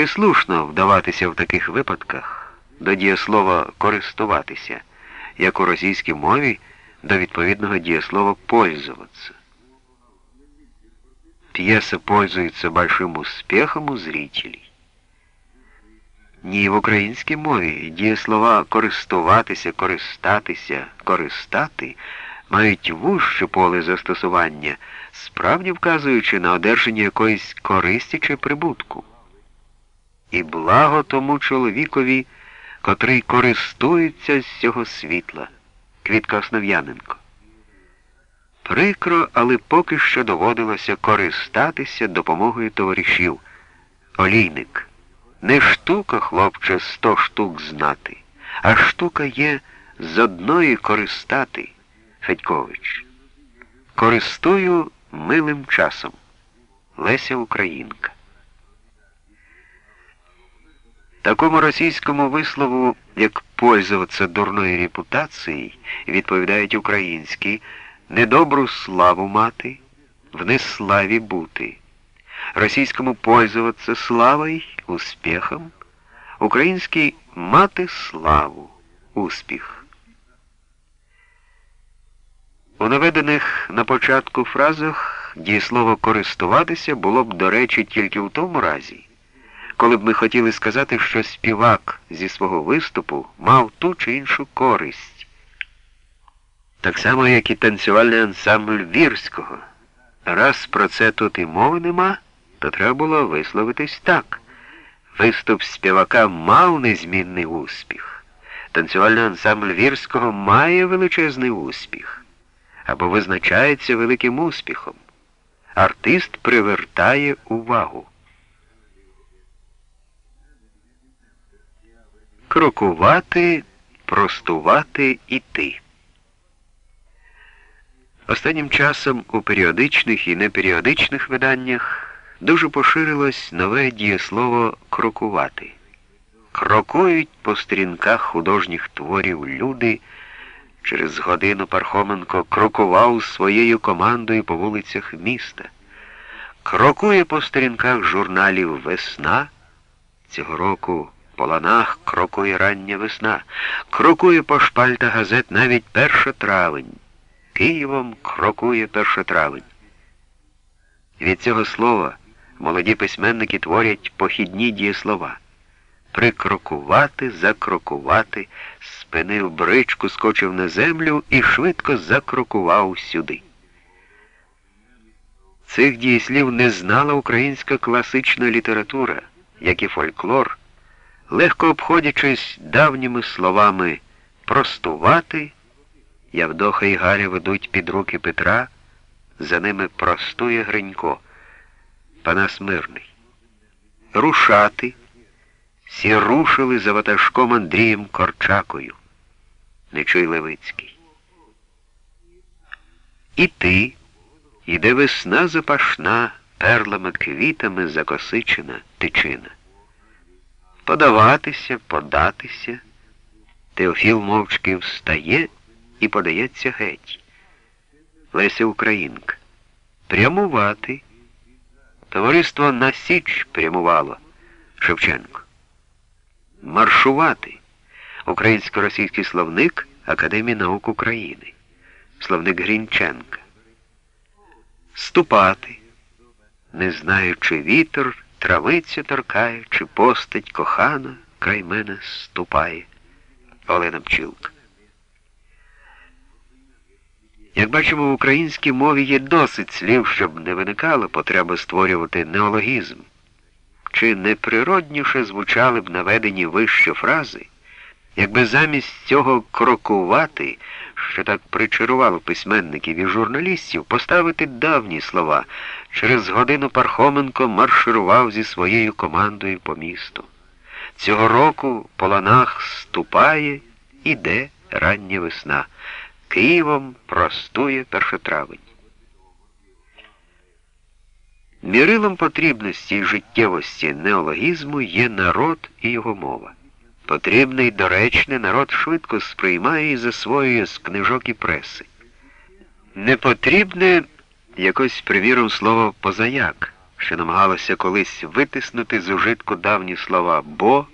Чи слушно вдаватися в таких випадках до дієслова користуватися, як у російській мові до відповідного дієслова пользоваться? Пьеса пользуется большим успехом у зрителей. Ні в українській мові дієслова користуватися, користатися, користати мають вужче поле застосування, справді вказуючи на одержання якоїсь користі чи прибутку. І благо тому чоловікові, котрий користується з цього світла. Квітка Основ'яненко. Прикро, але поки що доводилося користатися допомогою товаришів. Олійник. Не штука, хлопче, сто штук знати, а штука є з одної користати. Федькович. Користую милим часом. Леся Українка. Такому російському вислову, як пользуватися дурною репутацією, відповідають українські недобру славу мати, в неславі бути. Російському пользуватися славою, успіхом, український мати славу, успіх. У наведених на початку фразах дієслово користуватися було б, до речі, тільки в тому разі, коли б ми хотіли сказати, що співак зі свого виступу мав ту чи іншу користь. Так само, як і танцювальний ансамбль Вірського. Раз про це тут і мови нема, то треба було висловитись так. Виступ співака мав незмінний успіх. Танцювальний ансамбль Вірського має величезний успіх або визначається великим успіхом. Артист привертає увагу. Крокувати, простувати, іти. Останнім часом у періодичних і неперіодичних виданнях дуже поширилось нове дієслово крокувати. Крокують по сторінках художніх творів люди. Через годину Пархоменко крокував своєю командою по вулицях міста. Крокує по сторінках журналів Весна. Цього року по ланах крокує рання весна, крокує по шпальтах газет навіть перша травень. Києвом крокує перша травень. Від цього слова молоді письменники творять похідні дієслова. Прикрокувати, закрокувати, спинив бричку, скочив на землю і швидко закрокував сюди. Цих дієслів не знала українська класична література, як і фольклор, легко обходячись давніми словами простувати, Явдоха і Галя ведуть під руки Петра, за ними простує Гринько, Панас Мирний. Рушати. Всі рушили за ватажком Андрієм Корчакою. Нечуй Левицький. І ти, іде весна запашна, перлами квітами закосичена тичина. Подаватися, податися. Теофіл мовчки встає і подається геть. Леся Українка. Прямувати. Товариство на Січ прямувало. Шевченко. Маршувати. Українсько-російський словник Академії наук України. Словник Грінченка. Ступати. Не знаю, чи вітер травицю торкає, чи постать кохана край мене ступає. Олена Пчілка. Як бачимо, в українській мові є досить слів, щоб не виникала потреба створювати неологізм. Чи неприродніше звучали б наведені вище фрази, якби замість цього крокувати, що так причарувало письменників і журналістів, поставити давні слова. Через годину Пархоменко марширував зі своєю командою по місту. Цього року по ланах ступає, іде рання весна. Києвом простує першотравень. Мірилом потрібності і життєвості неологізму є народ і його мова. Потрібне і доречне народ швидко сприймає і засвоює з книжок і преси. Непотрібне якось, приміром, слово позаяк, що намагалося колись витиснути з ужитку давні слова бо